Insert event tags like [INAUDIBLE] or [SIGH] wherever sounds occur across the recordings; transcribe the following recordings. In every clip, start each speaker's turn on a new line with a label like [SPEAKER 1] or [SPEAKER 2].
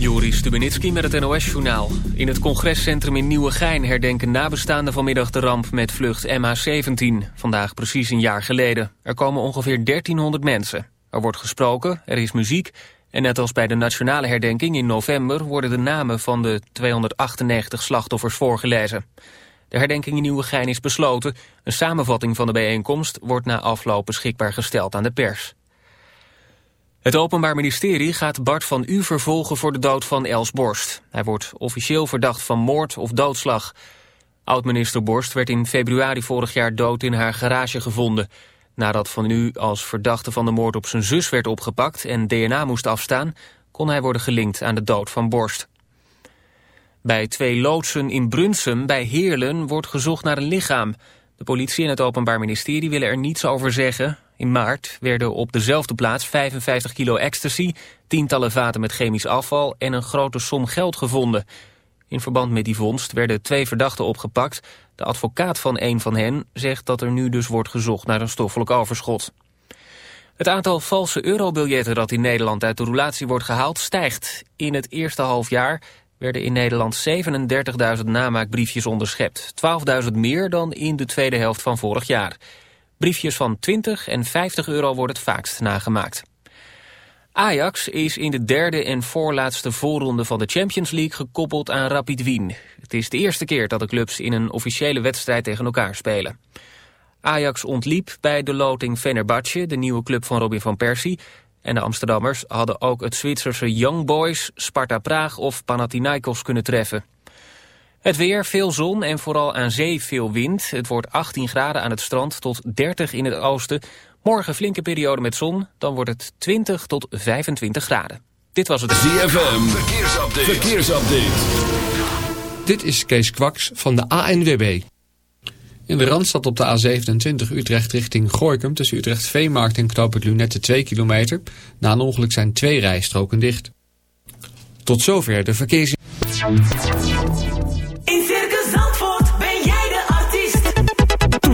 [SPEAKER 1] Joris Stubenitski met het NOS-journaal. In het congrescentrum in Nieuwegein herdenken nabestaanden vanmiddag de ramp met vlucht MH17. Vandaag precies een jaar geleden. Er komen ongeveer 1300 mensen. Er wordt gesproken, er is muziek... en net als bij de nationale herdenking in november... worden de namen van de 298 slachtoffers voorgelezen. De herdenking in Nieuwegein is besloten. Een samenvatting van de bijeenkomst wordt na afloop beschikbaar gesteld aan de pers. Het Openbaar Ministerie gaat Bart van U vervolgen voor de dood van Els Borst. Hij wordt officieel verdacht van moord of doodslag. Oud-minister Borst werd in februari vorig jaar dood in haar garage gevonden. Nadat Van U als verdachte van de moord op zijn zus werd opgepakt en DNA moest afstaan... kon hij worden gelinkt aan de dood van Borst. Bij twee loodsen in Brunsum bij Heerlen wordt gezocht naar een lichaam. De politie en het Openbaar Ministerie willen er niets over zeggen. In maart werden op dezelfde plaats 55 kilo ecstasy, tientallen vaten met chemisch afval en een grote som geld gevonden. In verband met die vondst werden twee verdachten opgepakt. De advocaat van een van hen zegt dat er nu dus wordt gezocht naar een stoffelijk overschot. Het aantal valse eurobiljetten dat in Nederland uit de roulatie wordt gehaald stijgt. In het eerste halfjaar werden in Nederland 37.000 namaakbriefjes onderschept. 12.000 meer dan in de tweede helft van vorig jaar. Briefjes van 20 en 50 euro worden het vaakst nagemaakt. Ajax is in de derde en voorlaatste voorronde van de Champions League gekoppeld aan Rapid Wien. Het is de eerste keer dat de clubs in een officiële wedstrijd tegen elkaar spelen. Ajax ontliep bij de loting Fenerbahce, de nieuwe club van Robin van Persie. En de Amsterdammers hadden ook het Zwitserse Young Boys, Sparta Praag of Panathinaikos kunnen treffen. Het weer, veel zon en vooral aan zee veel wind. Het wordt 18 graden aan het strand tot 30 in het oosten. Morgen flinke periode met zon, dan wordt het 20 tot 25 graden. Dit was het
[SPEAKER 2] ZFM, verkeersupdate. verkeersupdate.
[SPEAKER 3] Dit is Kees Kwaks van de ANWB. In de Randstad op de A27 Utrecht richting Gorkum... tussen Utrecht Veemarkt en Knoop Lunette 2 kilometer. Na een ongeluk zijn twee rijstroken dicht. Tot zover de verkeers...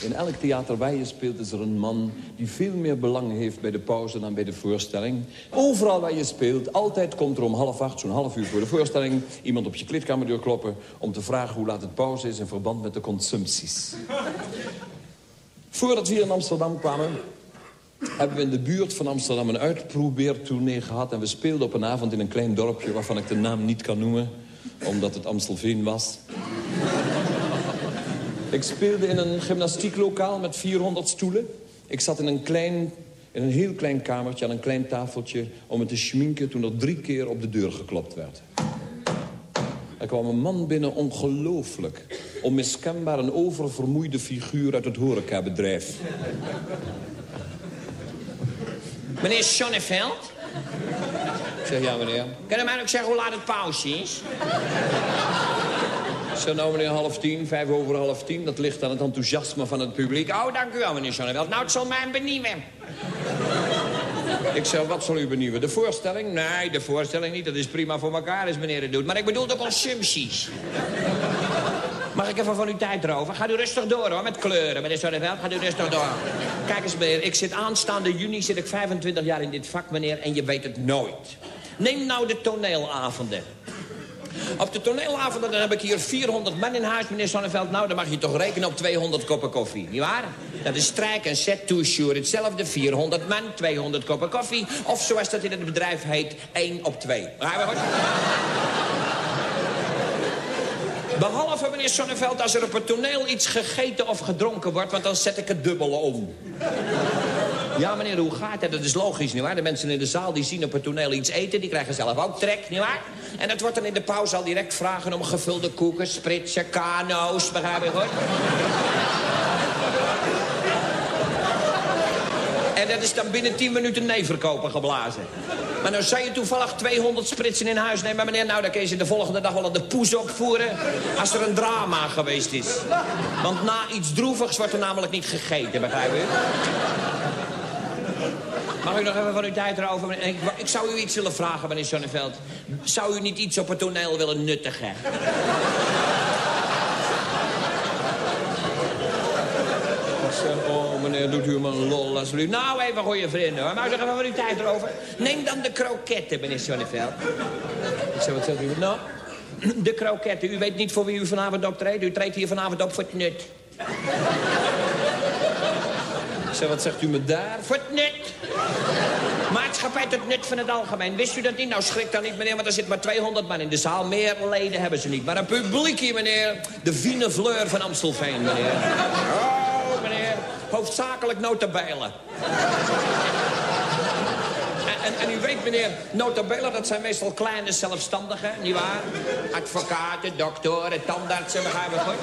[SPEAKER 4] In elk theater waar je speelt is er een man die veel meer belang heeft bij de pauze dan bij de voorstelling. Overal waar je speelt, altijd komt er om half acht, zo'n half uur voor de voorstelling... iemand op je kleedkamerdeur kloppen om te vragen hoe laat het pauze is... in verband met de consumpties. Voordat we hier in Amsterdam kwamen, hebben we in de buurt van Amsterdam een uitprobeertournee gehad... en we speelden op een avond in een klein dorpje waarvan ik de naam niet kan noemen... omdat het Amstelveen was. Ik speelde in een gymnastieklokaal met 400 stoelen. Ik zat in een, klein, in een heel klein kamertje aan een klein tafeltje... om me te schminken toen er drie keer op de deur geklopt werd. Er kwam een man binnen, ongelooflijk. Onmiskenbaar een oververmoeide figuur uit het horecabedrijf.
[SPEAKER 5] Meneer Schonneveld?
[SPEAKER 6] Ik zeg, ja meneer.
[SPEAKER 4] Kan u mij ook zeggen hoe laat het pauze is?
[SPEAKER 6] Ik zeg, nou meneer, half tien, vijf over half tien. Dat ligt aan het enthousiasme van het publiek.
[SPEAKER 4] Oh, dank u wel, meneer Sonneveld. Nou, het zal mij benieuwen.
[SPEAKER 6] Ik zeg, wat zal u benieuwen? De voorstelling?
[SPEAKER 4] Nee, de voorstelling niet. Dat is prima voor elkaar als meneer het doet. Maar ik bedoel de consumpties. Mag ik even van uw tijd erover? Gaat u rustig door, hoor, met kleuren, meneer Sonneveld. Gaat u rustig door. Kijk eens, meneer, ik zit aanstaande juni, zit ik 25 jaar in dit vak, meneer, en je weet het nooit. Neem nou de toneelavonden. Op de toneelavonden dan heb ik hier 400 man in huis, meneer Sonneveld. Nou, dan mag je toch rekenen op 200 koppen koffie, nietwaar? Dat is strijk en set toujours hetzelfde. 400 man, 200 koppen koffie. Of zoals dat in het bedrijf heet, 1 op 2. Begrijp je goed? Behalve, meneer Sonneveld, als er op het toneel iets gegeten of gedronken wordt... want dan zet ik het dubbele om. Ja, meneer, hoe gaat het? Dat is logisch, nietwaar? De mensen in de zaal die zien op het toneel iets eten... die krijgen zelf ook trek, nietwaar? En dat wordt dan in de pauze al direct vragen om gevulde koeken... spritsen, kano's, begrijp je goed? En dat is dan binnen 10 minuten nee verkopen geblazen. Maar nou zou je toevallig 200 spritsen in huis nemen, meneer. Nou, dan kun je ze de volgende dag wel aan de poes opvoeren... als er een drama geweest is. Want na iets droevigs wordt er namelijk niet gegeten, begrijp u? Mag ik nog even van uw tijd erover? Ik, ik zou u iets willen vragen, meneer Sonneveld. Zou u niet iets op het toneel willen nuttigen?
[SPEAKER 6] Oh meneer, doet u me een lol alsjeblieft.
[SPEAKER 4] Nou, even goede vrienden, hoor. Ik nog even van uw tijd erover? Neem dan de kroketten, meneer Sonneveld.
[SPEAKER 6] Ik zeg, wat zegt u?
[SPEAKER 4] Nou, de kroketten. U weet niet voor wie u vanavond optreedt. U treedt hier vanavond op voor het nut.
[SPEAKER 6] Zeg, wat zegt u me daar?
[SPEAKER 4] Voor het nut. Maatschappij tot nut van het algemeen. Wist u dat niet? Nou, schrik dan niet, meneer, want er zit maar 200 man in de zaal. Meer leden hebben ze niet. Maar een publiek hier, meneer. De fine fleur van Amstelveen, meneer. Oh, meneer. Hoofdzakelijk notabelen. En, u weet, meneer, notabelen, dat zijn meestal kleine zelfstandigen, nietwaar? Advocaten, doktoren, tandartsen, begrijp ik goed?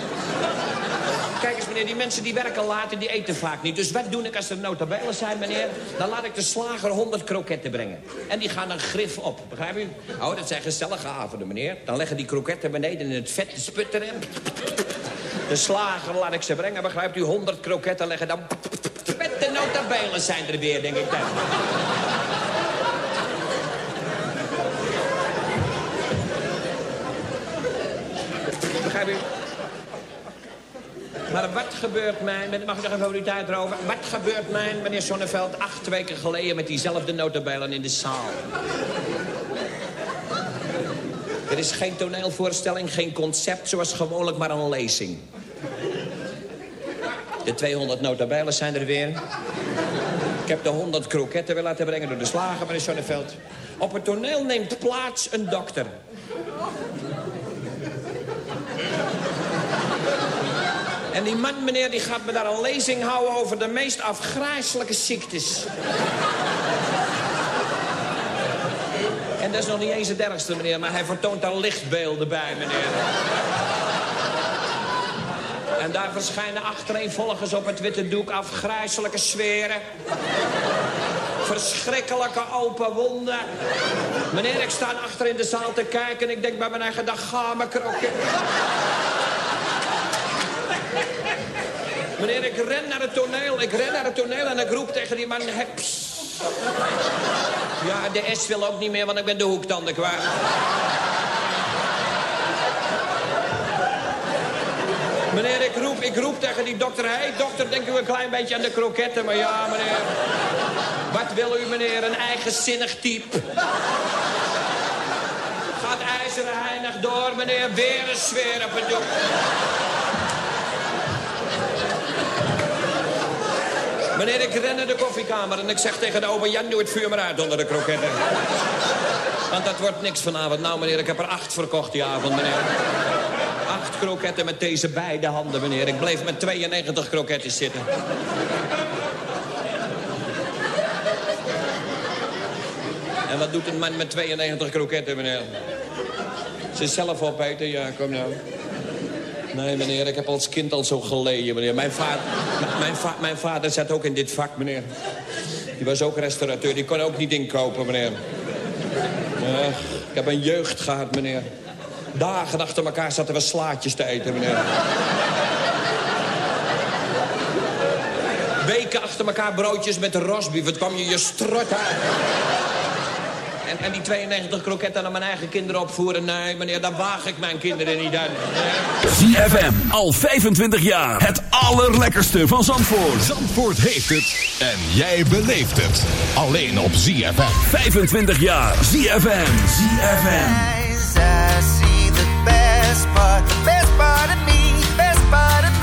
[SPEAKER 4] Kijk eens, meneer, die mensen die werken laat en die eten vaak niet. Dus wat doe ik als er notabelen zijn, meneer? Dan laat ik de slager 100 kroketten brengen. En die gaan een grif op, begrijp u? Oh, dat zijn gezellige avonden, meneer. Dan leggen die kroketten beneden in het vet te sputteren. De slager laat ik ze brengen, begrijpt u? 100 kroketten leggen dan... Met de notabelen zijn er weer, denk ik dan. Maar wat gebeurt mij, mag ik nog even over uw tijd erover? Wat gebeurt mij, meneer Sonneveld, acht weken geleden met diezelfde notabelen in de zaal? Er is geen toneelvoorstelling, geen concept, zoals gewoonlijk maar een lezing. De 200 notabelen zijn er weer. Ik heb de 100 kroketten weer laten brengen door de slager, meneer Sonneveld. Op het toneel neemt plaats een dokter. En die man, meneer, die gaat me daar een lezing houden over de meest afgrijselijke ziektes. En dat is nog niet eens het ergste, meneer, maar hij vertoont daar lichtbeelden bij, meneer. En daar verschijnen achtereenvolgens op het witte doek afgrijselijke sferen. Verschrikkelijke open wonden. Meneer, ik sta achter in de zaal te kijken en ik denk bij mijn eigen dag, ga me kroket. Meneer, ik ren naar het toneel, ik ren naar het toneel en ik roep tegen die man, heps. Ja, de S wil ook niet meer, want ik ben de hoektanden kwijt. Meneer, ik roep, ik roep tegen die dokter. Hé, hey, dokter, denk u een klein beetje aan de kroketten? Maar ja, meneer. Wat wil u, meneer? Een eigenzinnig type. Gaat ijzeren heinig door, meneer. Weer een sfeer op het doek. Meneer, ik ren naar de koffiekamer en ik zeg tegen de opa Jan, doe het vuur maar uit onder de kroketten. Want dat wordt niks vanavond. Nou, meneer, ik heb er acht verkocht die avond, meneer. Acht kroketten met deze beide handen, meneer. Ik bleef met 92 kroketten zitten. En wat doet een man met 92 kroketten, meneer? Ze zelf opeten? Ja, kom nou. Nee, meneer, ik heb als kind al zo geleden, meneer. Mijn, vader, mijn, mijn vader zat ook in dit vak, meneer. Die was ook restaurateur, die kon ook niet inkopen, meneer.
[SPEAKER 6] Ik heb een jeugd gehad, meneer. Dagen achter elkaar zaten we slaatjes te eten, meneer. Weken achter elkaar broodjes met rosbief. Het kwam je je strot uit. En, en die 92 kroketten aan mijn eigen kinderen opvoeren? Nee, meneer, daar waag ik mijn kinderen niet aan.
[SPEAKER 7] ZFM, al 25 jaar. Het allerlekkerste van Zandvoort.
[SPEAKER 2] Zandvoort heeft het en jij beleeft het. Alleen op ZFM.
[SPEAKER 7] 25 jaar. ZFM. ZFM.
[SPEAKER 8] I see the best part, the best part of me, best part of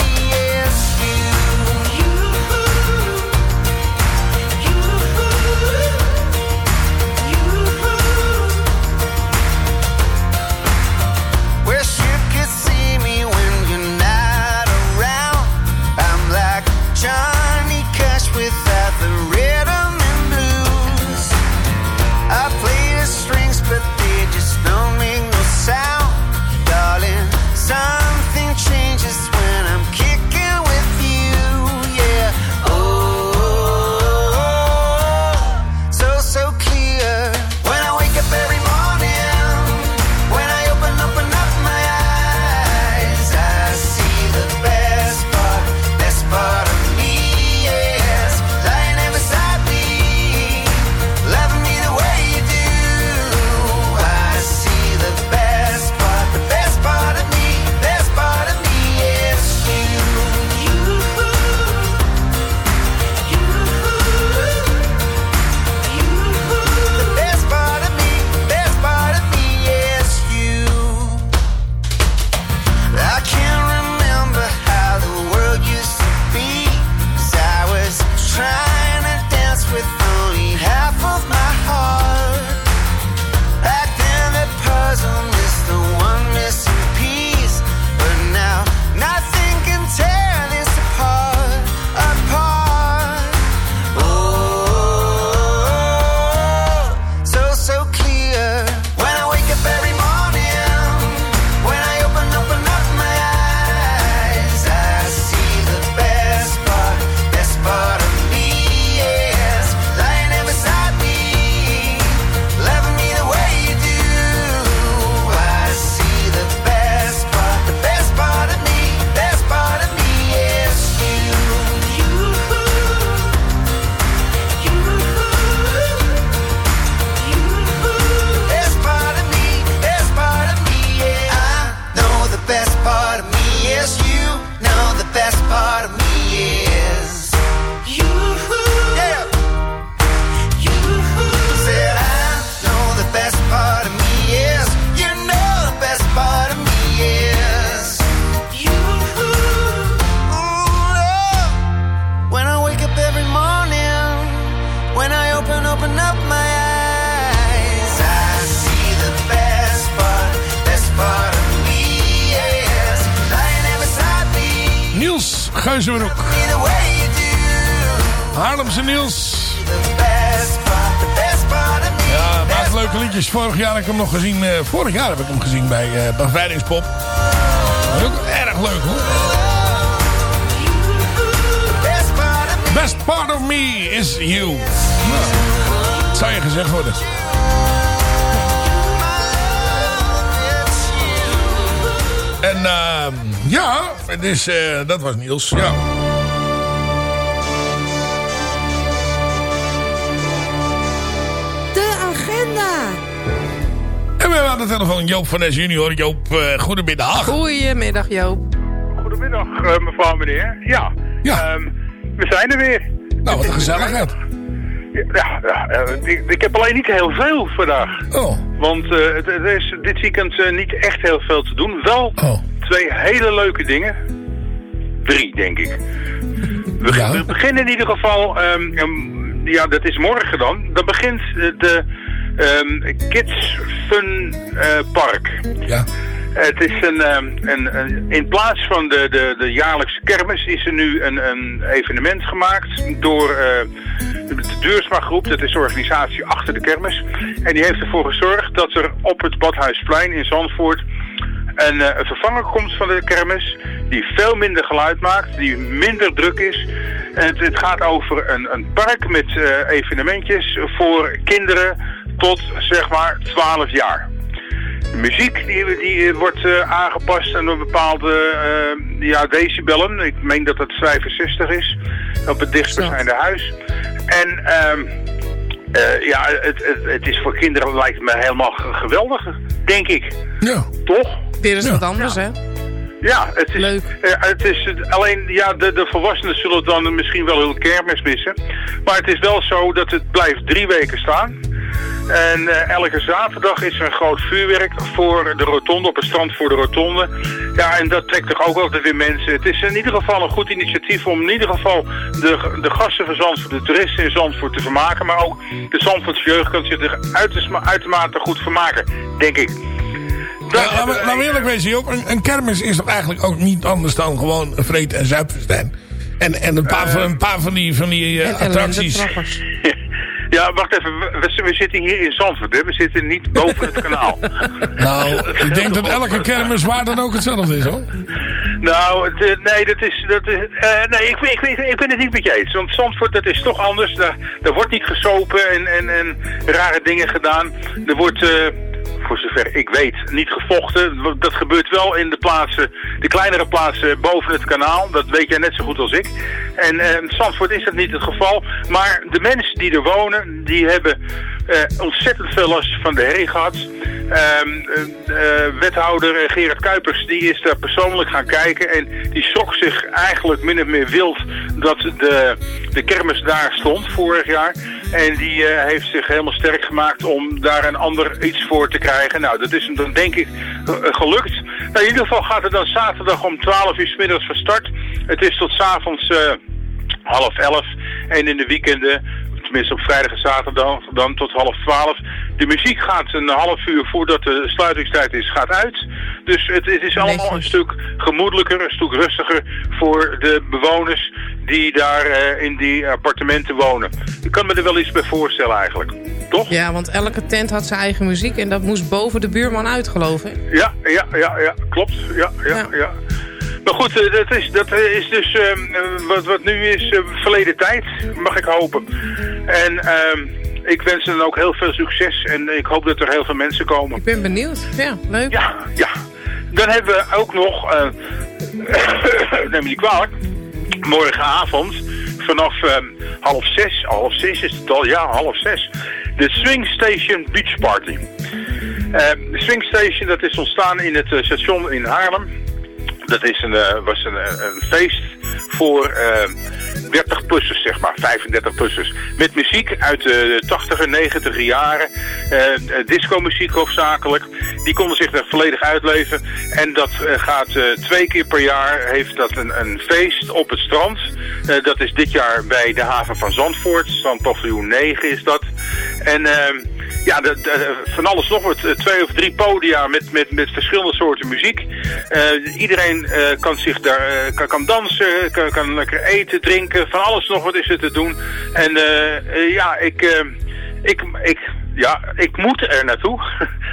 [SPEAKER 8] part of me.
[SPEAKER 9] Ja, maakt leuke liedjes. Vorig jaar heb ik hem nog gezien. eh, vorig jaar heb ik hem gezien bij eh Bevrijdingspop. Ook erg leuk hoor.
[SPEAKER 8] Best part of me.
[SPEAKER 9] Is you. Nou, zou je gezegd worden. En ehm, ja, dus, eh, dat was Niels. Ja.
[SPEAKER 10] De agenda.
[SPEAKER 9] En we hebben aan de telefoon Joop van S junior. Joop, eh goedemiddag.
[SPEAKER 10] Goedemiddag Joop.
[SPEAKER 11] Goedemiddag, eh, mevrouw en meneer. Ja,
[SPEAKER 9] Ja.
[SPEAKER 11] ehm, we zijn er weer.
[SPEAKER 9] Nou, wat een gezelligheid.
[SPEAKER 11] Ja, ja ik, ik heb alleen niet heel veel vandaag.
[SPEAKER 9] Oh,
[SPEAKER 11] Want eh, het, is dit weekend eh, niet echt heel veel te doen. Wel
[SPEAKER 9] oh.
[SPEAKER 11] twee hele leuke dingen. Drie, denk ik. We,
[SPEAKER 9] Ja.
[SPEAKER 11] we beginnen in ieder geval... ehm, ehm, ja, dat is morgen dan. Dan begint eh, de ehm, Kids Fun Park.
[SPEAKER 9] Ja.
[SPEAKER 11] Het is een, ehm, een, een- in plaats van de, de, de jaarlijkse kermis is er nu een, een evenement gemaakt door eh, de, Deursma Groep. Dat is de organisatie achter de kermis. En die heeft ervoor gezorgd dat er op het Badhuisplein in Zandvoort een, eh, een vervanger komt van de kermis. Die veel minder geluid maakt, die minder druk is. En het, het gaat over een, een park met eh, evenementjes voor kinderen tot zeg maar 12 jaar. De muziek die, die wordt eh, aangepast aan een bepaalde eh, ja, decibellen. Ik meen dat het 65 is op het dichtstbijzijnde huis. En ehm, eh, ja, het, het, het is voor kinderen lijkt me helemaal ge- geweldig, denk ik.
[SPEAKER 9] Ja.
[SPEAKER 11] Toch?
[SPEAKER 10] Weer eens wat anders, hè?
[SPEAKER 11] Ja, het is,
[SPEAKER 10] Leuk.
[SPEAKER 11] eh, het is het- alleen, ja, de, de volwassenen zullen dan misschien wel hun kermis missen. Maar het is wel zo dat het blijft drie weken staan. En eh, elke zaterdag is er een groot vuurwerk voor de rotonde, op het strand voor de rotonde. Ja, en dat trekt toch ook altijd weer mensen. Het is in ieder geval een goed initiatief om in ieder geval de, de gasten van Zandvoort, de toeristen in Zandvoort te vermaken. Maar ook de Zandvoortse jeugd kan zich er uiterma- uitermate goed vermaken, denk ik.
[SPEAKER 9] Ja, laten we- laten we eerlijk wezen, Joop. Een, een kermis is toch eigenlijk ook niet anders dan gewoon een vreet- en zuipfestijn. En, en een, paar van, een paar van die, van die eh, attracties. [LAUGHS]
[SPEAKER 11] Ja, wacht even. We, we- we zitten hier in Zandvoort, hè? We zitten niet boven het kanaal. [LAUGHS]
[SPEAKER 9] Nou, ik denk dat elke kermis waar dan ook hetzelfde is, hoor.
[SPEAKER 11] Nou, eh, nee, dat is, dat is, eh, nee ik, ik, ik, ik ben het niet met je eens. Want Zandvoort, dat is toch anders. Daar, daar wordt niet gesopen en, en, en rare dingen gedaan. Er wordt, eh, voor zover ik weet, niet gevochten. Dat gebeurt wel in de plaatsen, de kleinere plaatsen boven het kanaal. Dat weet jij net zo goed als ik. En eh, in Zandvoort is dat niet het geval. Maar de mensen die er wonen, die hebben eh, ontzettend veel last van de herrie gehad. Ehm, eh, eh, wethouder eh, Gerard Kuipers die is daar persoonlijk gaan kijken en die schrok zich eigenlijk min of meer wild dat de, de kermis daar stond vorig jaar. En die eh, heeft zich helemaal sterk gemaakt om daar een ander iets voor te krijgen. Nou, dat is hem dan denk ik eh, gelukt. Nou, in ieder geval gaat het dan zaterdag om 12 uur middags van start. Het is tot 's avonds eh, half elf. En in de weekenden, tenminste op vrijdag en zaterdag, dan tot half twaalf. De muziek gaat een half uur voordat de sluitingstijd is, gaat uit. Dus het, het is allemaal een stuk gemoedelijker, een stuk rustiger voor de bewoners die daar eh, in die appartementen wonen. Ik kan me er wel iets bij voorstellen eigenlijk. Toch?
[SPEAKER 10] Ja, want elke tent had zijn eigen muziek en dat moest boven de buurman uit, geloof ik.
[SPEAKER 11] Ja, ja, ja, ja, klopt. Ja, ja, ja. Maar goed, eh, dat is, dat is dus ehm, eh, wat, wat nu is eh, verleden tijd, mag ik hopen. En ehm, ik wens dan ook heel veel succes en ik hoop dat er heel veel mensen komen.
[SPEAKER 10] Ik ben benieuwd. Ja, leuk.
[SPEAKER 11] Ja, ja. Dan hebben we ook nog, eh [COUGHS] neem me niet kwalijk, morgenavond vanaf ehm, half zes, half zes is het al, ja, half zes, de Swing Station Beach Party. Eh, de Swing Station, dat is ontstaan in het eh, station in Haarlem. Dat is een, eh, was een, eh, een feest voor eh 30-plussers, zeg maar, 35-plussers. Met muziek uit de 80er, 90er jaren. eh, disco-muziek hoofdzakelijk. Die konden zich er volledig uitleven. En dat eh, gaat twee keer per jaar, heeft dat een, een feest op het strand. Dat is dit jaar bij de haven van Zandvoort. Strandpaviljoen 9 is dat. En... ehm, ja, van alles nog wat. Twee of drie podia met, met, met verschillende soorten muziek. Iedereen kan zich daar kan, kan dansen, kan lekker eten, drinken. Van alles nog wat is er te doen. En eh, eh, ja, ik, eh, ik, ik, ja, ik moet er naartoe.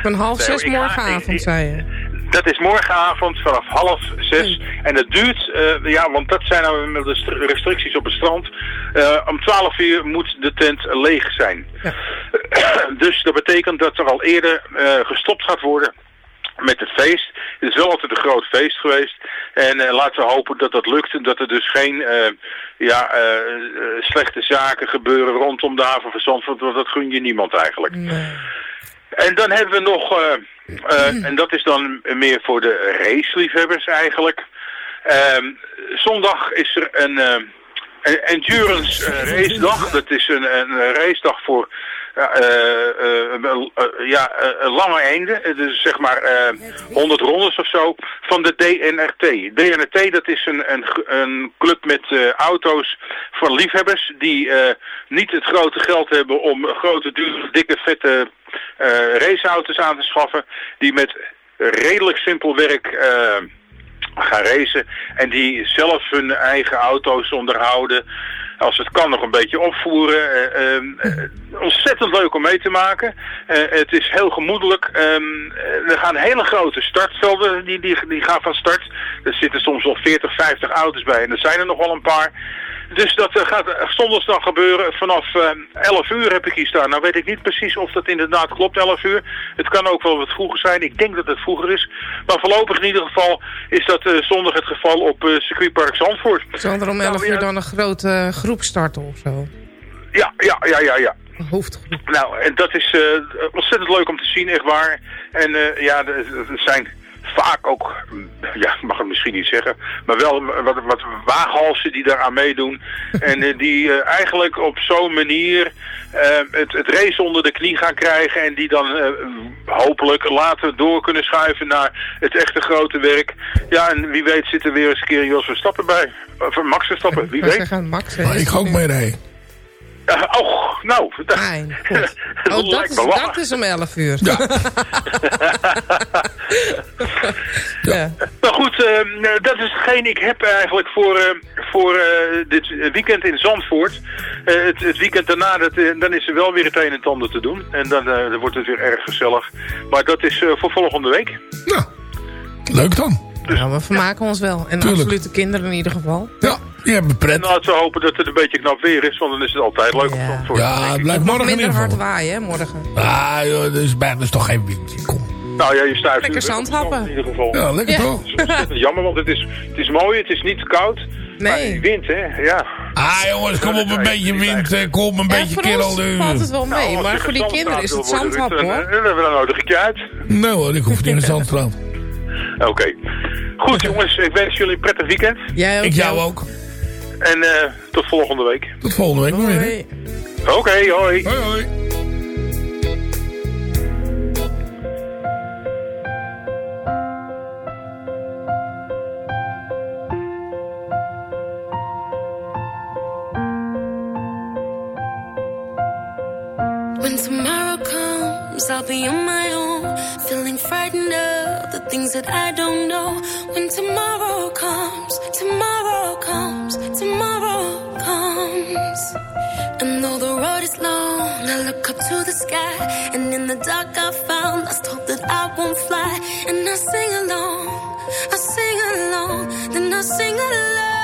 [SPEAKER 10] Van half [LAUGHS] zes morgenavond, zei je.
[SPEAKER 11] Dat is morgenavond vanaf half zes. En het duurt, eh, ja, want dat zijn nou de st- restricties op het strand. Eh, om twaalf uur moet de tent leeg zijn. [COUGHS] dus dat betekent dat er al eerder eh, gestopt gaat worden met het feest. Het is wel altijd een groot feest geweest. En eh, laten we hopen dat dat lukt. En dat er dus geen eh, ja, eh, slechte zaken gebeuren rondom de haven van Zandvoort. Want dat gun je niemand eigenlijk. En dan hebben we nog, en dat is dan meer voor de raceliefhebbers eigenlijk. Ehm, zondag is er een, een endurance eh, race dag. Dat is een, een racedag voor ja, eh, eh, eh, ja, lange einde. Dus zeg maar eh 100 rondes of zo van de DNRT. DNRT dat is een, een, een club met auto's van liefhebbers die niet het grote geld hebben om grote, dure, dikke, vette raceauto's aan te schaffen. Die met redelijk simpel werk gaan racen. En die zelf hun eigen auto's onderhouden. Als het kan nog een beetje opvoeren. Eh, ehm, eh, ontzettend leuk om mee te maken. Eh, het is heel gemoedelijk. Ehm, eh, er gaan hele grote startvelden, die, die, die gaan van start. Er zitten soms wel 40, 50 auto's bij en er zijn er nog wel een paar. Dus dat gaat zondags dan gebeuren. Vanaf eh, 11 uur heb ik hier staan. Nou weet ik niet precies of dat inderdaad klopt, 11 uur. Het kan ook wel wat vroeger zijn. Ik denk dat het vroeger is. Maar voorlopig in ieder geval is dat zondag het geval op eh, circuitpark Zandvoort.
[SPEAKER 10] Zal er om 11 uur dan een grote groep starten of zo?
[SPEAKER 11] Ja, ja, ja, ja, ja.
[SPEAKER 10] Hoofdgroep.
[SPEAKER 11] Nou, en dat is eh, ontzettend leuk om te zien, echt waar. En eh, ja, er zijn vaak ook, ja, [LAUGHS] ik mag het misschien niet zeggen, maar wel wat, wat waaghalsen die daaraan meedoen. [LAUGHS] en eh, die eh, eigenlijk op zo'n manier eh, het, het race onder de knie gaan krijgen en die dan eh, hopelijk later door kunnen schuiven naar het echte grote werk. Ja, en wie weet zit er weer eens een keer Jos Verstappen bij. Of Max Verstappen, wie weet.
[SPEAKER 10] gaan Max, hè?
[SPEAKER 9] Maar ik ga ook mee rijden.
[SPEAKER 11] Oh, nou. Dat, [LAUGHS]
[SPEAKER 10] god. Oh, dat is, dat is om 11 uur.
[SPEAKER 9] Ja. [LAUGHS]
[SPEAKER 10] Ja.
[SPEAKER 11] Maar goed, ehm, eh, dat is hetgeen ik heb eigenlijk voor, eh, voor eh, dit weekend in Zandvoort. Eh, het, het weekend daarna, dat, dan is er wel weer het een en het ander te doen. En dan, eh, dan wordt het weer erg gezellig. Maar dat is eh, voor volgende week.
[SPEAKER 9] Nou, leuk dan.
[SPEAKER 10] Nou, we vermaken ons wel. En
[SPEAKER 9] Tuurlijk.
[SPEAKER 10] absoluut de kinderen in ieder geval.
[SPEAKER 9] Ja, je hebt me
[SPEAKER 11] En
[SPEAKER 9] pret.
[SPEAKER 11] laten we hopen dat het een beetje knap weer is, want dan is het altijd leuk op
[SPEAKER 10] Ja.
[SPEAKER 11] Zandvoort.
[SPEAKER 9] Ja, het blijft morgen in
[SPEAKER 10] Minder hard waaien, hè, morgen.
[SPEAKER 9] Ah, joh, dat is, bijna- is toch geen wind. Kom.
[SPEAKER 11] Nou ja, je stuift
[SPEAKER 10] Lekker
[SPEAKER 11] nu
[SPEAKER 10] zandhappen.
[SPEAKER 11] In ieder geval.
[SPEAKER 9] Ja, lekker
[SPEAKER 10] Ja.
[SPEAKER 9] toch?
[SPEAKER 11] Jammer, want het is, het is mooi, het is niet te koud. Maar
[SPEAKER 10] Nee.
[SPEAKER 11] die wind, hè, ja.
[SPEAKER 9] Ah jongens, kom op een beetje wind. eh, Kom een
[SPEAKER 10] Ja,
[SPEAKER 9] beetje
[SPEAKER 10] voor
[SPEAKER 9] kerel.
[SPEAKER 10] ons
[SPEAKER 9] eh.
[SPEAKER 10] valt het wel mee,
[SPEAKER 11] Nou,
[SPEAKER 10] maar voor die kinderen is het
[SPEAKER 11] worden,
[SPEAKER 10] zandhap,
[SPEAKER 11] dan,
[SPEAKER 10] hoor.
[SPEAKER 11] eh, Dan, dan nodig ik je uit.
[SPEAKER 9] Nou hoor, ik hoef niet in de zandstrand.
[SPEAKER 11] Oké. Goed jongens, ik wens jullie een prettig weekend.
[SPEAKER 10] Jij ook,
[SPEAKER 9] Ik jou
[SPEAKER 10] Jo?
[SPEAKER 9] ook.
[SPEAKER 11] En eh, tot volgende week.
[SPEAKER 9] Tot volgende week.
[SPEAKER 10] Hoi.
[SPEAKER 11] Oké, hoi.
[SPEAKER 9] Hoi hoi.
[SPEAKER 12] When tomorrow comes, I'll be on my own, feeling frightened of the things that I don't know. When tomorrow comes, tomorrow comes, tomorrow comes. And though the road is long, I look up to the sky, and in the dark I found lost hope that I won't fly. And I sing along, I sing along, then I sing along.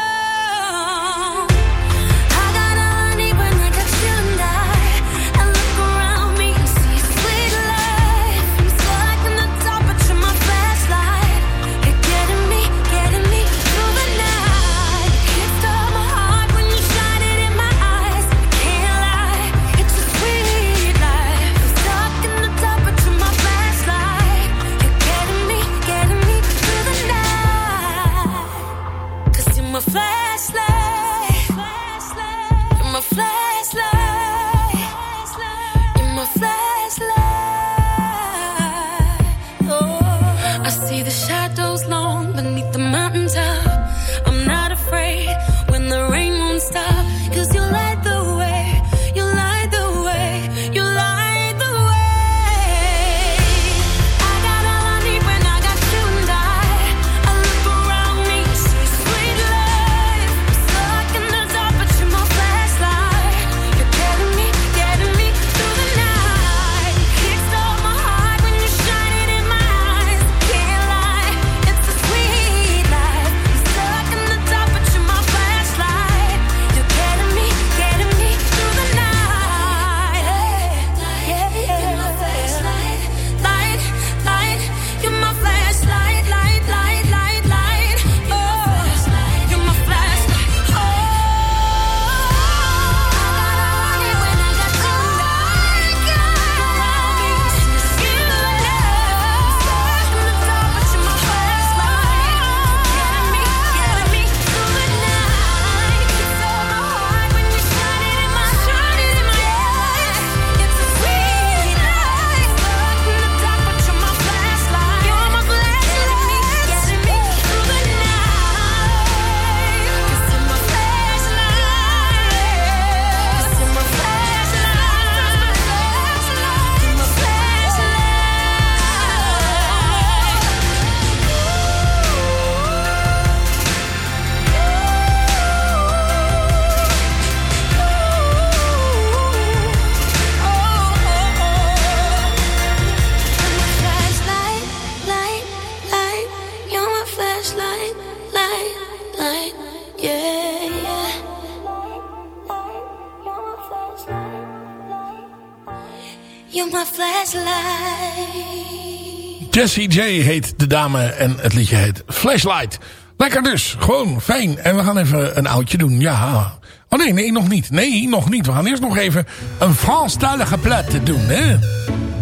[SPEAKER 9] Jessie J heet de dame en het liedje heet Flashlight. Lekker dus, gewoon fijn. En we gaan even een oudje doen, ja. Oh nee, nee, nog niet. Nee, nog niet. We gaan eerst nog even een Franstalige platte doen, hè.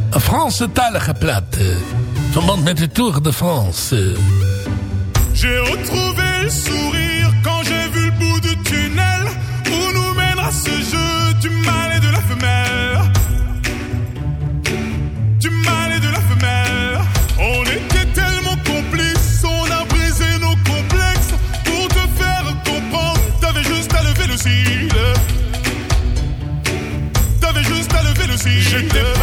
[SPEAKER 9] Een Franse-talige platte. Verband met de Tour de France.
[SPEAKER 13] J'ai retrouvé le sourire quand j'ai vu le bout du tunnel où nous mènera ce jeu du mal fille. Je t'aime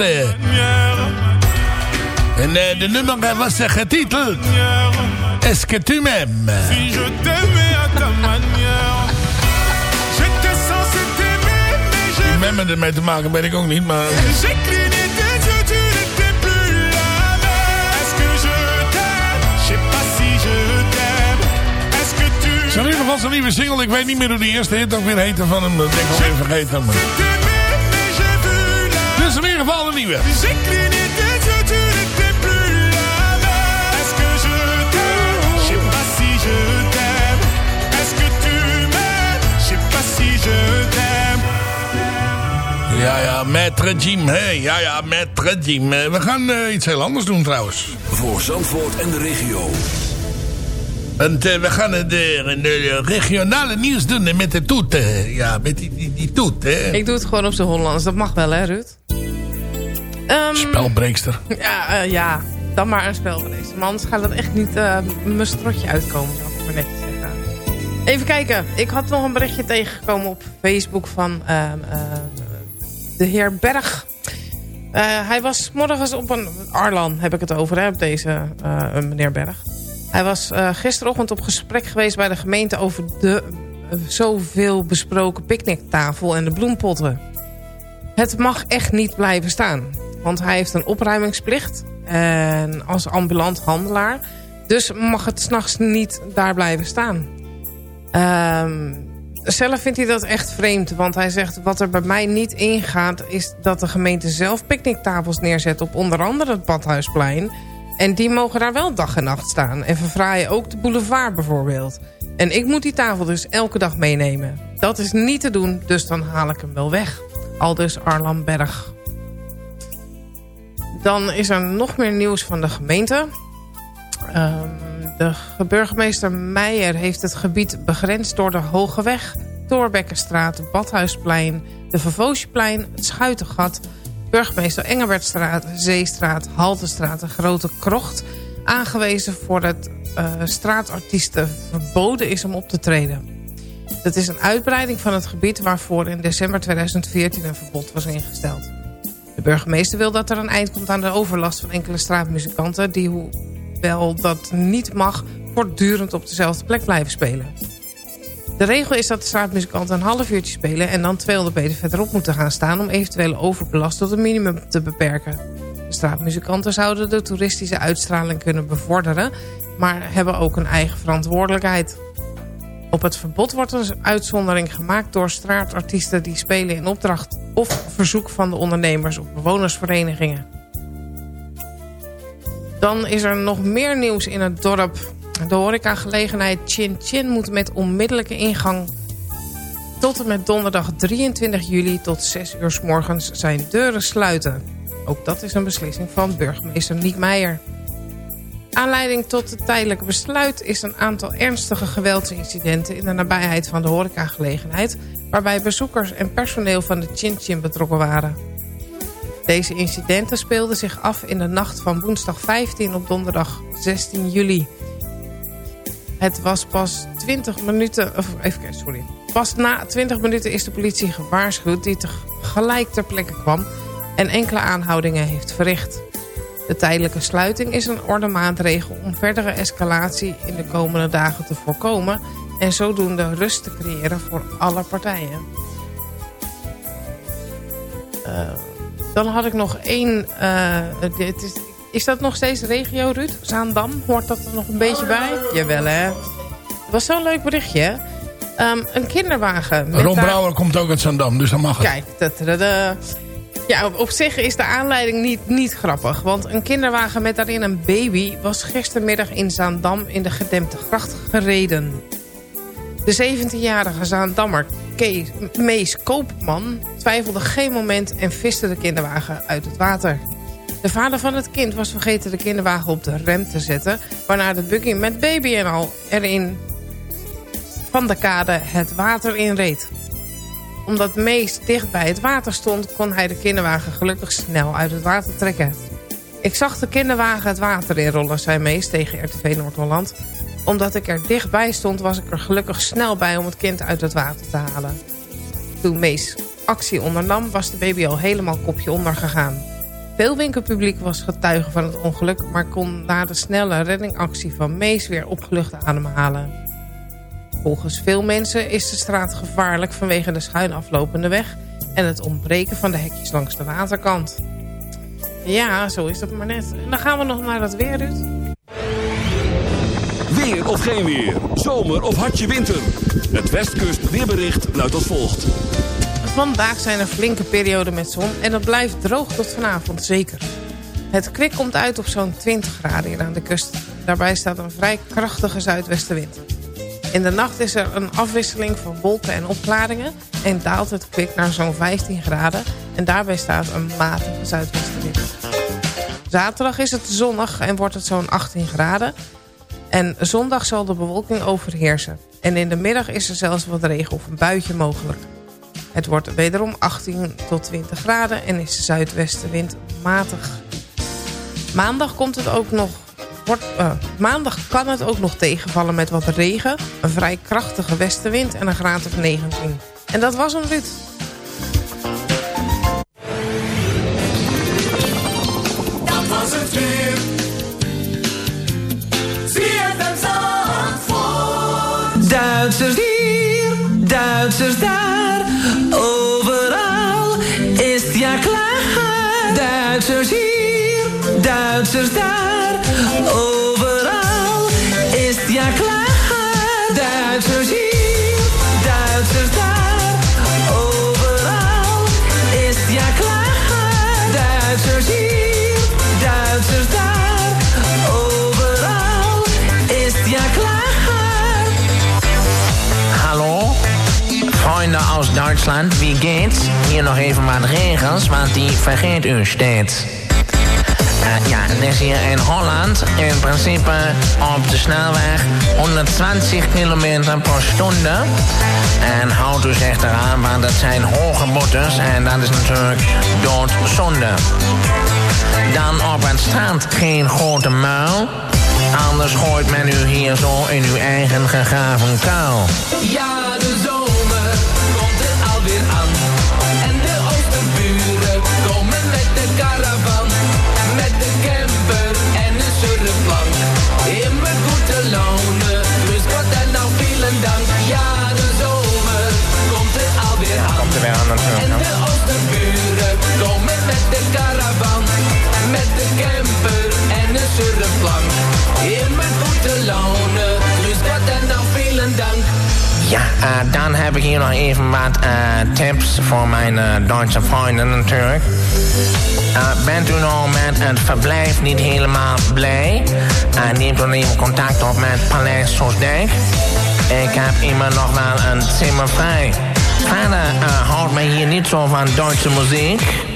[SPEAKER 13] En
[SPEAKER 9] eh, de nummer was eh, getiteld. Est-ce que tu m'aimes?
[SPEAKER 13] Si je t'aimais à ta manière. J'étais censé t'aimer, mais j'ai.
[SPEAKER 9] Memmen ermee te maken weet ik ook niet, maar...
[SPEAKER 13] Est-ce que je
[SPEAKER 9] is in ieder geval zijn nieuwe single. Ik weet niet meer hoe die eerste hit ook weer heette van hem. Dat ben ik alweer vergeten. Maar... nieuwe.
[SPEAKER 13] J'ai cligné tes yeux, tu n'étais plus la même. Est-ce que je t'aime Je sais pas si je t'aime. Est-ce que tu m'aimes Je sais pas si je t'aime.
[SPEAKER 9] Ja, ja, Maître Jim. Hey, ja, ja, Maître Jim. We gaan eh, iets heel anders doen trouwens.
[SPEAKER 7] Voor Zandvoort en de regio.
[SPEAKER 9] Want eh, we gaan het, eh, de regionale nieuws doen met de toet. ja, met die, die, die toet. Hè.
[SPEAKER 10] Ik doe het gewoon op zijn Hollands. Dat mag wel, hè, Ruud? Ehm,
[SPEAKER 9] Spelbreekster.
[SPEAKER 10] Ja, eh, ja, dan maar een spelbelezen. Maar anders gaat het echt niet eh, mijn strotje uitkomen, zou ik maar netjes zeggen. Even kijken. Ik had nog een berichtje tegengekomen op Facebook van ehm, eh, de heer Berg. Hij was morgens op een... Arlan heb ik het over, hè, op deze meneer Berg. Hij was gisterochtend op gesprek geweest bij de gemeente... over de zoveel besproken picknicktafel en de bloempotten. Het mag echt niet blijven staan. Want hij heeft een opruimingsplicht. En als ambulant handelaar. Dus mag het s'nachts niet daar blijven staan. Ehm, zelf vindt hij dat echt vreemd. Want hij zegt, wat er bij mij niet ingaat... is dat de gemeente zelf picknicktafels neerzet... op onder andere het Badhuisplein. En die mogen daar wel dag en nacht staan. En verfraaien ook de boulevard bijvoorbeeld. En ik moet die tafel dus elke dag meenemen. Dat is niet te doen, dus dan haal ik hem wel weg. Aldus Arlan Berg. Dan is er nog meer nieuws van de gemeente. Ehm, de burgemeester Meijer heeft het gebied begrensd door de Hogeweg... Torbekkenstraat, Badhuisplein, de Vervoosjeplein, het Schuitengat... burgemeester Engelbertstraat, Zeestraat, Haltestraat en Grote Krocht... aangewezen voor het uh, straatartiesten verboden is om op te treden. Dat is een uitbreiding van het gebied waarvoor in december 2014 een verbod was ingesteld. De burgemeester wil dat er een eind komt aan de overlast van enkele straatmuzikanten... die, hoewel dat niet mag, voortdurend op dezelfde plek blijven spelen. De regel is dat de straatmuzikanten een half uurtje spelen... en dan 200 meter verderop moeten gaan staan... om eventuele overbelast tot een minimum te beperken. De straatmuzikanten zouden de toeristische uitstraling kunnen bevorderen... maar hebben ook een eigen verantwoordelijkheid. Op het verbod wordt een uitzondering gemaakt door straatartiesten... die spelen in opdracht of verzoek van de ondernemers of bewonersverenigingen. Dan is er nog meer nieuws in het dorp. De horecagelegenheid Chin Chin moet met onmiddellijke ingang... tot en met donderdag 23 juli tot 6 uur s morgens zijn deuren sluiten. Ook dat is een beslissing van burgemeester Niek Meijer. Aanleiding tot het tijdelijke besluit is een aantal ernstige geweldsincidenten in de nabijheid van de horecagelegenheid, waarbij bezoekers en personeel van de Chin Chin betrokken waren. Deze incidenten speelden zich af in de nacht van woensdag 15 op donderdag 16 juli. Het was pas 20 minuten, of even sorry. Pas na 20 minuten is de politie gewaarschuwd die tegelijk ter plekke kwam en enkele aanhoudingen heeft verricht. De tijdelijke sluiting is een ordemaatregel om verdere escalatie in de komende dagen te voorkomen en zodoende rust te creëren voor alle partijen. Uh, dan had ik nog één... Uh, dit is, is dat nog steeds regio, Ruud? Zaandam? Hoort dat er nog een beetje bij? Jawel, hè? Het was zo'n leuk berichtje? Um, een kinderwagen.
[SPEAKER 9] Ron Brouwer komt ook uit Zaandam, dus dan mag het.
[SPEAKER 10] Kijk, dat, dat, ja, op, zich is de aanleiding niet, niet grappig. Want een kinderwagen met daarin een baby... was gistermiddag in Zaandam in de gedempte gracht gereden. De 17-jarige Zaandammer Kees, Mees Koopman twijfelde geen moment... en viste de kinderwagen uit het water. De vader van het kind was vergeten de kinderwagen op de rem te zetten... waarna de buggy met baby en al erin van de kade het water inreed omdat Mees dicht bij het water stond... kon hij de kinderwagen gelukkig snel uit het water trekken. Ik zag de kinderwagen het water inrollen, zei Mees tegen RTV Noord-Holland. Omdat ik er dichtbij stond, was ik er gelukkig snel bij... om het kind uit het water te halen. Toen Mees actie ondernam, was de baby al helemaal kopje onder gegaan. Veel winkelpubliek was getuige van het ongeluk... maar kon na de snelle reddingactie van Mees weer opgelucht ademhalen. Volgens veel mensen is de straat gevaarlijk vanwege de schuin aflopende weg... en het ontbreken van de hekjes langs de waterkant. Ja, zo is dat maar net. En dan gaan we nog naar het weer, Ruud.
[SPEAKER 7] Weer of geen weer, zomer of hartje winter. Het Westkust weerbericht luidt als volgt.
[SPEAKER 10] Vandaag zijn er flinke perioden met zon en het blijft droog tot vanavond zeker. Het kwik komt uit op zo'n 20 graden hier aan de kust. Daarbij staat een vrij krachtige zuidwestenwind. In de nacht is er een afwisseling van wolken en opklaringen... en daalt het kwik naar zo'n 15 graden... en daarbij staat een matige zuidwestenwind. Zaterdag is het zonnig en wordt het zo'n 18 graden... en zondag zal de bewolking overheersen. En in de middag is er zelfs wat regen of een buitje mogelijk. Het wordt wederom 18 tot 20 graden en is de zuidwestenwind matig. Maandag komt het ook nog wordt, uh, maandag kan het ook nog tegenvallen met wat regen. Een vrij krachtige westenwind en een graad of 19. En dat was hem, Ruud.
[SPEAKER 14] Dat was het weer.
[SPEAKER 15] Duitsers hier, Duitsers daar. Overal is het ja klaar. Duitsers hier, Duitsers daar.
[SPEAKER 16] Deutschland, wie geht's? Hier nog even wat regels, want die vergeet u steeds. Eh, ja, het is hier in Holland in principe op de snelweg 120 km per stunde. En houdt u zich eraan, want dat zijn hoge boetes en dat is natuurlijk doodzonde. Dan op het strand geen grote muil. Anders gooit men u hier zo in uw eigen gegraven kuil. Even wat eh, tips voor mijn eh, Duitse vrienden natuurlijk. Eh, bent u nou met het verblijf niet helemaal blij? Eh, neemt dan even contact op met Paleis Soesdijk. Ik heb immer nog wel een zimmer vrij. Verder houdt mij hier niet zo van Duitse muziek.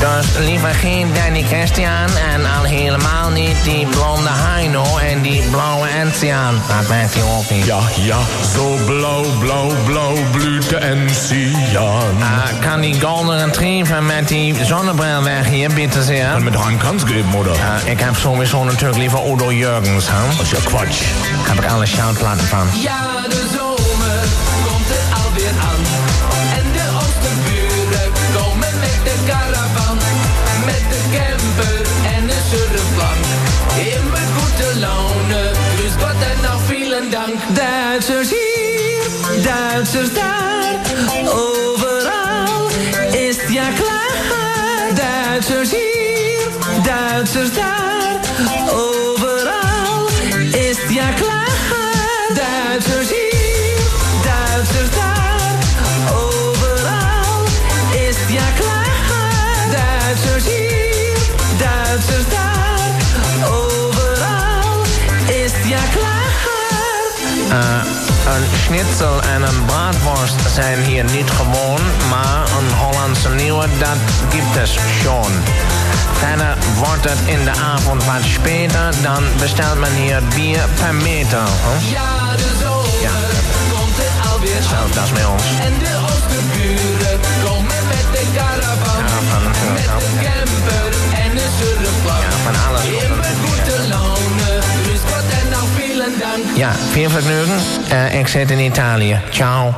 [SPEAKER 16] Dus liever geen Danny Christian en al helemaal niet die blonde Heino en die blauwe Enzian. Dat merkt hij ook niet.
[SPEAKER 2] Ja, ja, zo blauw, blauw, blauw blüht de Enzian.
[SPEAKER 16] Uh, kan die Golden Retriever met die zonnebril weg hier, bitte zeer?
[SPEAKER 2] En met Hein Kans geven, oder?
[SPEAKER 16] Uh, ik heb sowieso natuurlijk liever Udo Jurgens, hè?
[SPEAKER 2] Dat is ja Quatsch.
[SPEAKER 16] Heb ik alle shoutplaten van.
[SPEAKER 15] Ja, de
[SPEAKER 13] Duitsers hier, Duitsers daar, overal
[SPEAKER 16] schnitzel en een braadworst zijn hier niet gewoon, maar een Hollandse nieuwe, dat gibt es schon. Verder wordt het in de avond wat speter, dan bestelt men hier bier per meter. Huh?
[SPEAKER 15] Ja, de zomer komt er alweer aan.
[SPEAKER 16] dat is bij ons.
[SPEAKER 15] En de oosterburen komen met de caravan. Met de camper en de surfplank.
[SPEAKER 16] Ja, van alles. Ja, veel vergnügen. Uh, ik zit in Italië. Ciao.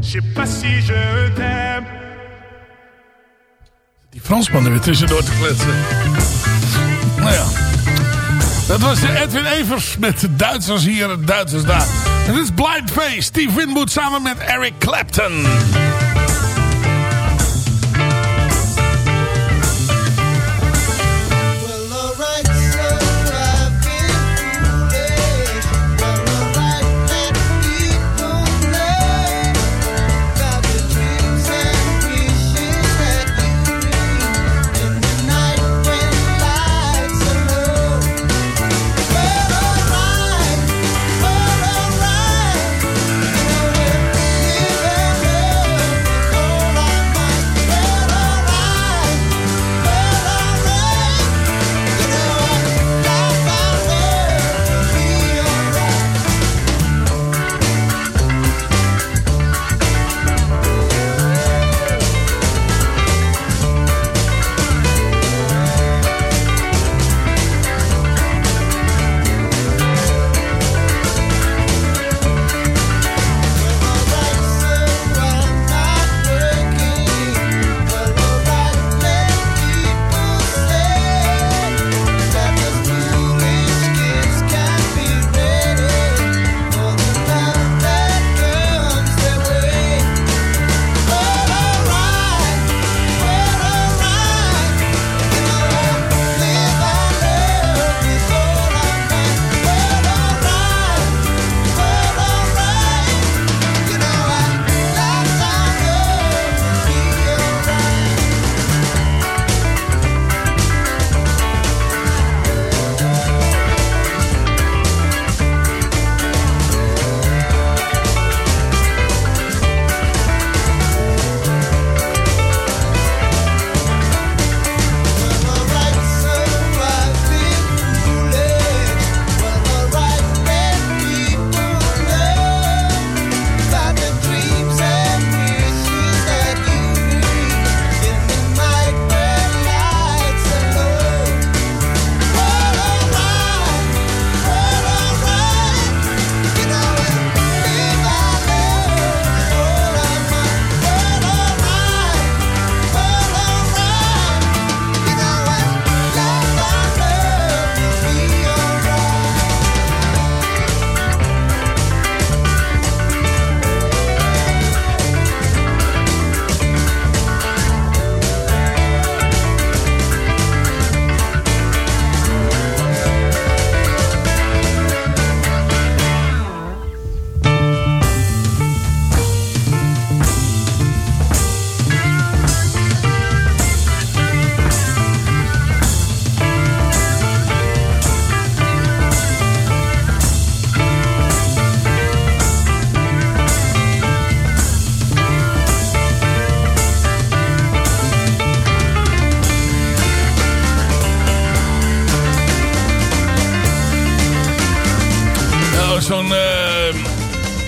[SPEAKER 9] Je sais pas si je t'aime. Die Fransman er weer tussendoor te kletsen. Nou ja. Dat was Edwin Evers met de Duitsers hier en Duitsers daar. En dit is Blind Face. Steve Winwood samen met Eric Clapton.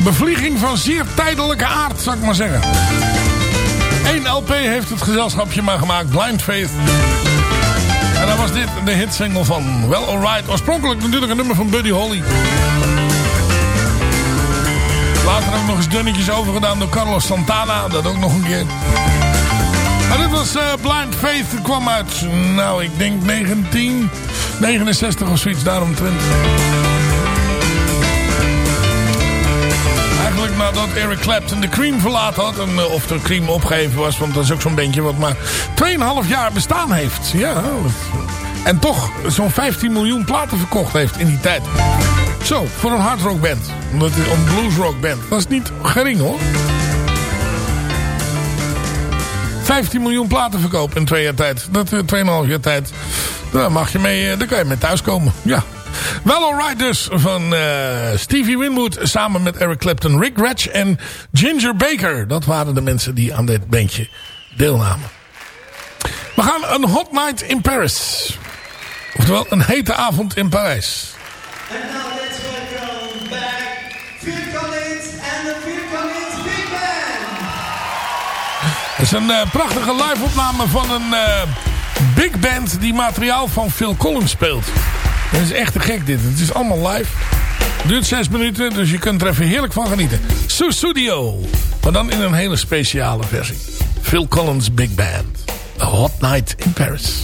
[SPEAKER 9] Bevlieging van zeer tijdelijke aard, zou ik maar zeggen. Eén LP heeft het gezelschapje maar gemaakt, Blind Faith. En dan was dit de hitsingle van Well Alright. Oorspronkelijk natuurlijk een nummer van Buddy Holly. Later ook nog eens dunnetjes overgedaan door Carlos Santana. Dat ook nog een keer. Maar dit was eh, Blind Faith. Het kwam uit, nou ik denk 1969 of zoiets daaromtrent. Eigenlijk nadat Eric Clapton de Cream verlaten had. En, eh, of de Cream opgegeven was. Want dat is ook zo'n bandje wat maar 2,5 jaar bestaan heeft. Ja, en toch zo'n 15 miljoen platen verkocht heeft in die tijd. Zo, voor een hardrock band. Omdat Een bluesrock band. Dat is niet gering hoor. 15 miljoen platen verkopen in twee jaar tijd. Dat, eh, 2,5 jaar tijd. Daar mag je mee, eh, daar kan je mee thuiskomen. Ja. Wel alright dus van eh, Stevie Winwood samen met Eric Clapton, Rick Ratch en Ginger Baker. Dat waren de mensen die aan dit bandje deelnamen. We gaan een hot night in Paris. Oftewel een hete avond in Parijs.
[SPEAKER 13] And now let's welcome back the Collins Big Band.
[SPEAKER 9] Het is een eh, prachtige live-opname van een eh, big band die materiaal van Phil Collins speelt. Het is echt te gek dit. Het is allemaal live. Duurt zes minuten, dus je kunt er even heerlijk van genieten. Studio. Maar dan in een hele speciale versie. Phil Collins Big Band. A Hot Night in Paris.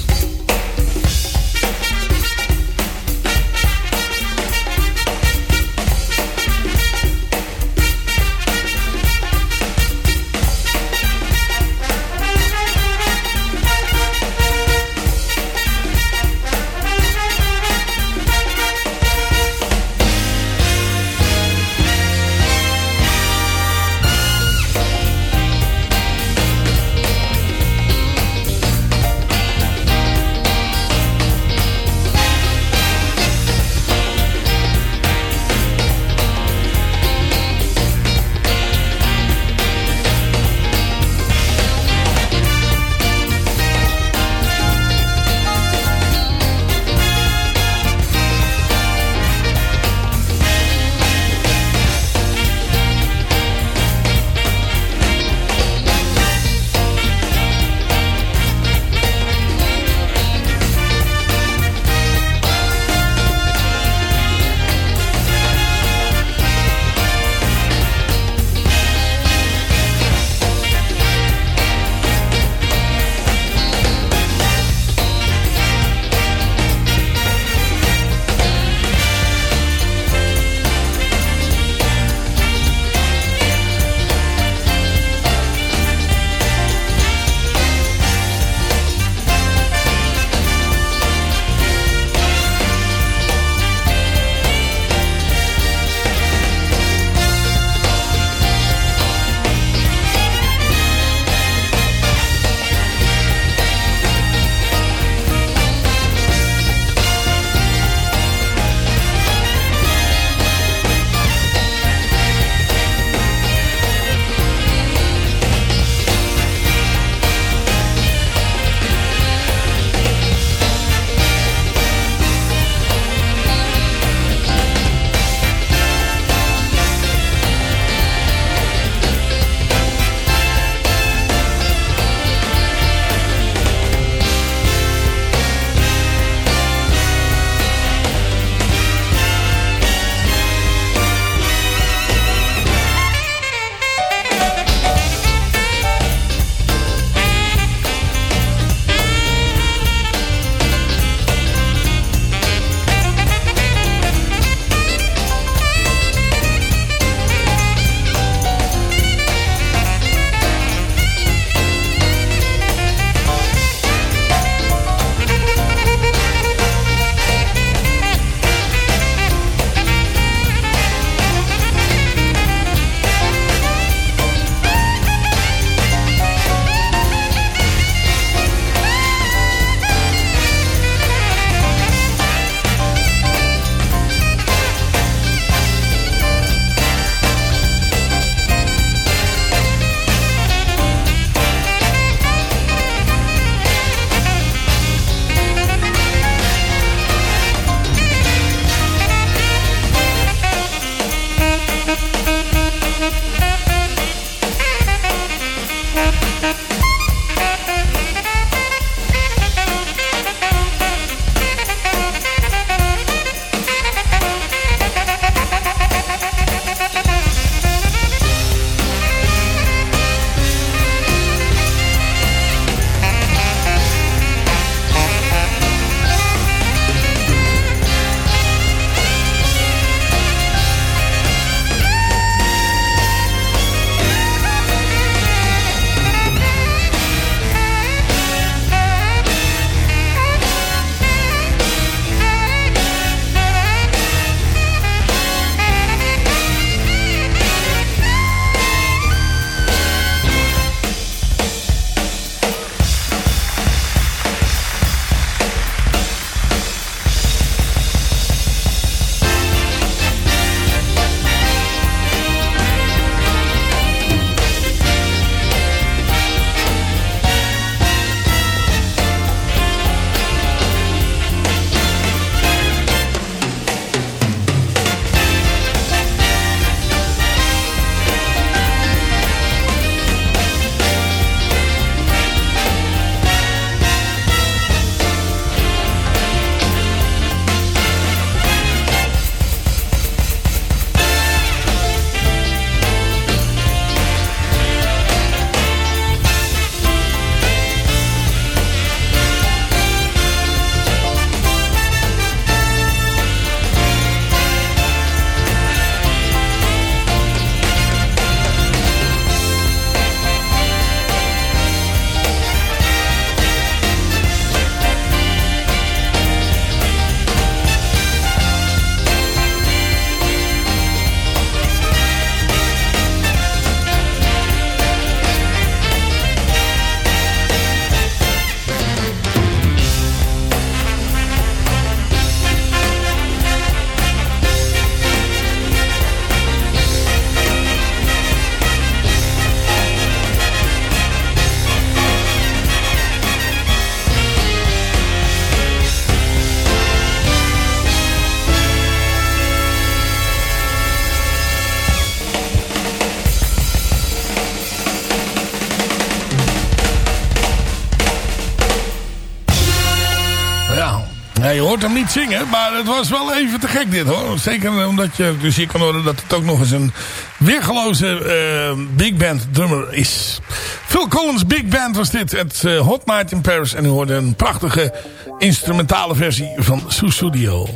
[SPEAKER 9] Maar het was wel even te gek dit hoor. Zeker omdat je dus hier kan horen dat het ook nog eens een weergeloze eh, big band drummer is. Phil Collins Big Band was dit. Het eh, Hot Night in Paris. En u hoorde een prachtige instrumentale versie van Susudio.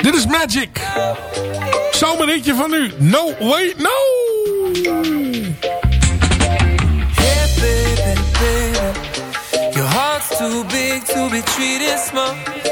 [SPEAKER 9] Dit is Magic. Zomerhitje van u. No way, no!
[SPEAKER 15] Too big to be treated small.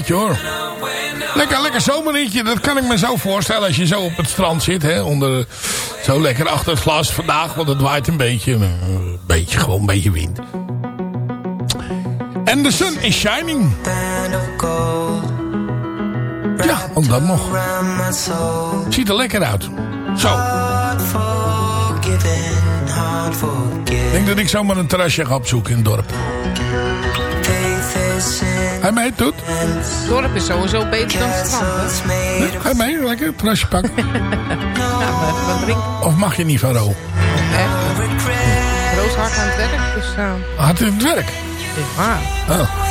[SPEAKER 9] Hoor. Lekker, lekker. Dat kan ik me zo voorstellen als je zo op het strand zit. Hè, onder, zo lekker achter het glas vandaag. Want het waait een beetje. Een beetje, gewoon een beetje wind. En de sun is shining. Ja, ook dat nog. Ziet er lekker uit. Zo. Ik denk dat ik zomaar een terrasje ga opzoeken in het dorp. Hij mee, doet.
[SPEAKER 10] Het dorp is sowieso beter dan het strand.
[SPEAKER 9] Nee, ga je mee, lekker een terrasje pakken. [LAUGHS]
[SPEAKER 10] Ja, maar even wat drinken.
[SPEAKER 9] Of mag je niet van Ro?
[SPEAKER 10] Echt. Roos hard aan het werk, dus... uh,
[SPEAKER 9] Had hij het werk?
[SPEAKER 10] Ja.
[SPEAKER 9] Oh.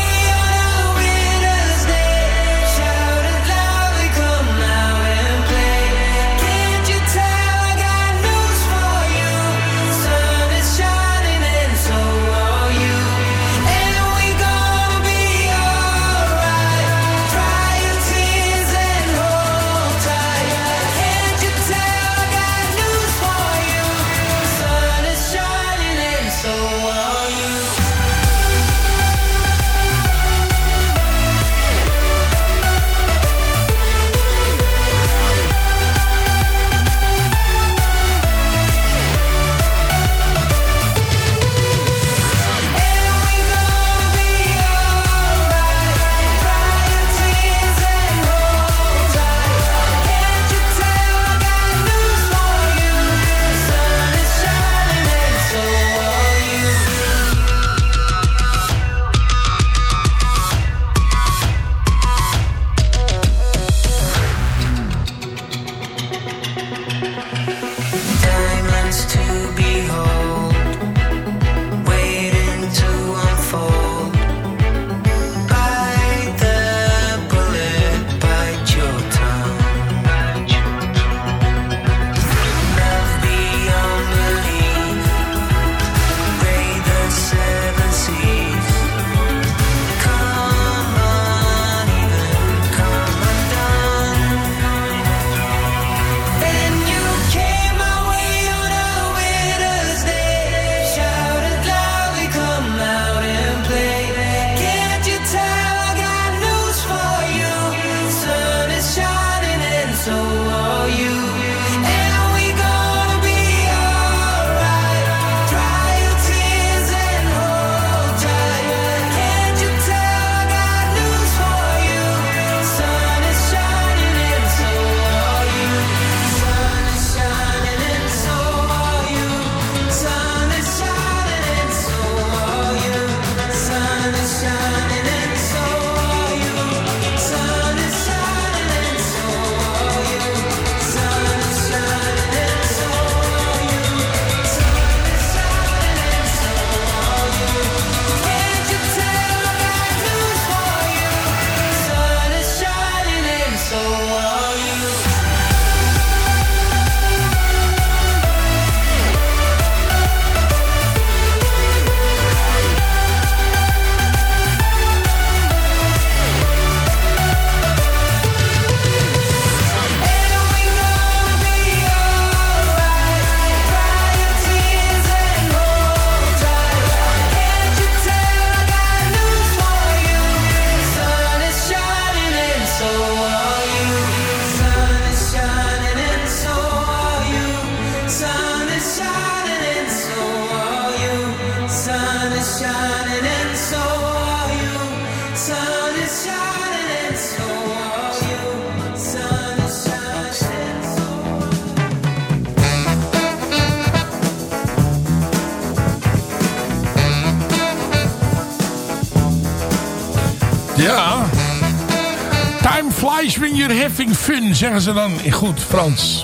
[SPEAKER 9] Fun, zeggen ze dan in goed Frans. [LAUGHS]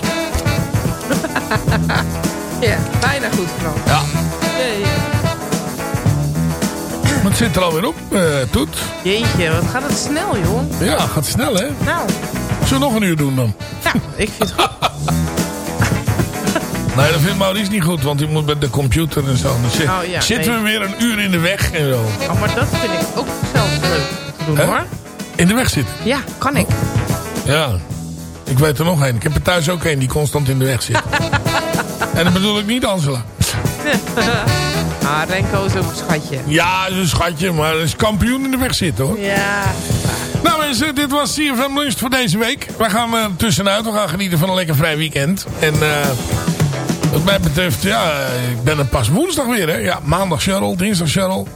[SPEAKER 10] Ja, bijna goed Frans.
[SPEAKER 9] Ja. Maar het [CLEARS THROAT] zit er alweer op, eh Toet.
[SPEAKER 10] Jeetje, wat gaat het snel, joh.
[SPEAKER 9] Ja, gaat snel, hè?
[SPEAKER 10] Nou,
[SPEAKER 9] Zullen we nog een uur doen dan?
[SPEAKER 10] ja, ik vind het goed. [LAUGHS]
[SPEAKER 9] Nee, dat vindt Maurice niet goed, want hij moet met de computer en zo. Dan zit-
[SPEAKER 10] Oh, ja,
[SPEAKER 9] zitten
[SPEAKER 10] nee.
[SPEAKER 9] we weer een uur in de weg en zo.
[SPEAKER 10] Oh, maar dat vind ik ook zelf leuk te doen, hoor.
[SPEAKER 9] In de weg zitten?
[SPEAKER 10] Ja, kan ik.
[SPEAKER 9] Ja. Ik weet er nog een. Ik heb er thuis ook een die constant in de weg zit. [LAUGHS] en dan bedoel ik niet Angela. [LAUGHS]
[SPEAKER 10] ah, Renko is ook een schatje.
[SPEAKER 9] Ja, dat is een schatje, maar dat is kampioen in de weg zitten hoor.
[SPEAKER 10] Ja.
[SPEAKER 9] Nou mensen, dit was CFM Lunch voor deze week. We gaan er tussenuit. We gaan genieten van een lekker vrij weekend. En eh, wat mij betreft, ja, ik ben er pas woensdag weer. Hè? Ja, maandag Cheryl, dinsdag Cheryl.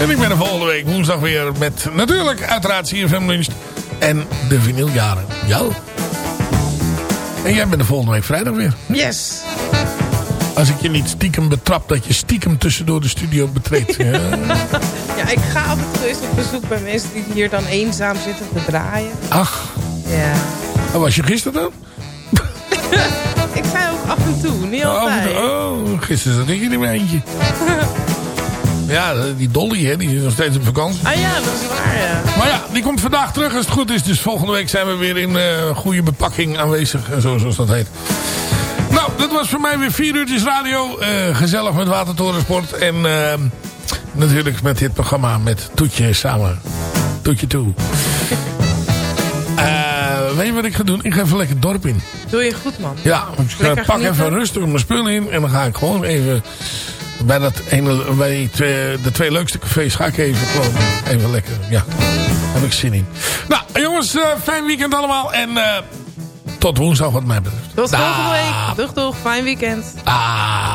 [SPEAKER 9] En ik ben er volgende week woensdag weer met natuurlijk uiteraard CFM Lunch. En de vinyljaren. Ja. En jij bent de volgende week vrijdag weer.
[SPEAKER 10] Yes.
[SPEAKER 9] Als ik je niet stiekem betrap dat je stiekem tussendoor de studio betreedt. [LAUGHS] Ja.
[SPEAKER 10] Ja, ik ga af en toe eens op bezoek bij mensen die hier dan eenzaam zitten te draaien.
[SPEAKER 9] Ach,
[SPEAKER 10] Ja.
[SPEAKER 9] waar was je gisteren dan? [LAUGHS]
[SPEAKER 10] Ik zei ook af en toe, niet
[SPEAKER 9] Oh,
[SPEAKER 10] altijd.
[SPEAKER 9] oh, gisteren zat ik in mijn eentje. [LAUGHS] Ja, die Dolly, hè, die is nog steeds op vakantie.
[SPEAKER 10] Ah ja, dat is waar, ja.
[SPEAKER 9] Maar ja, die komt vandaag terug als het goed is. Dus volgende week zijn we weer in eh, goede bepakking aanwezig. En zo, zoals dat heet. Nou, dat was voor mij weer vier uurtjes radio. Eh, gezellig met Watertorensport. En eh, natuurlijk met dit programma met Toetje samen. Toetje toe. [LAUGHS] Eh, weet je wat ik ga doen? Ik ga even lekker het dorp in.
[SPEAKER 10] Doe je goed, man.
[SPEAKER 9] Ja, ik
[SPEAKER 10] Lekker
[SPEAKER 9] pak even rustig mijn spullen in. En dan ga ik gewoon even... Bij, dat ene, bij die twee, de twee leukste cafés ga ik even gewoon even lekker. Ja, heb ik zin in. Nou, jongens, eh, fijn weekend allemaal. En eh, tot woensdag wat mij betreft.
[SPEAKER 10] Tot volgende week. Doeg, doeg. Fijn weekend.
[SPEAKER 9] Ah.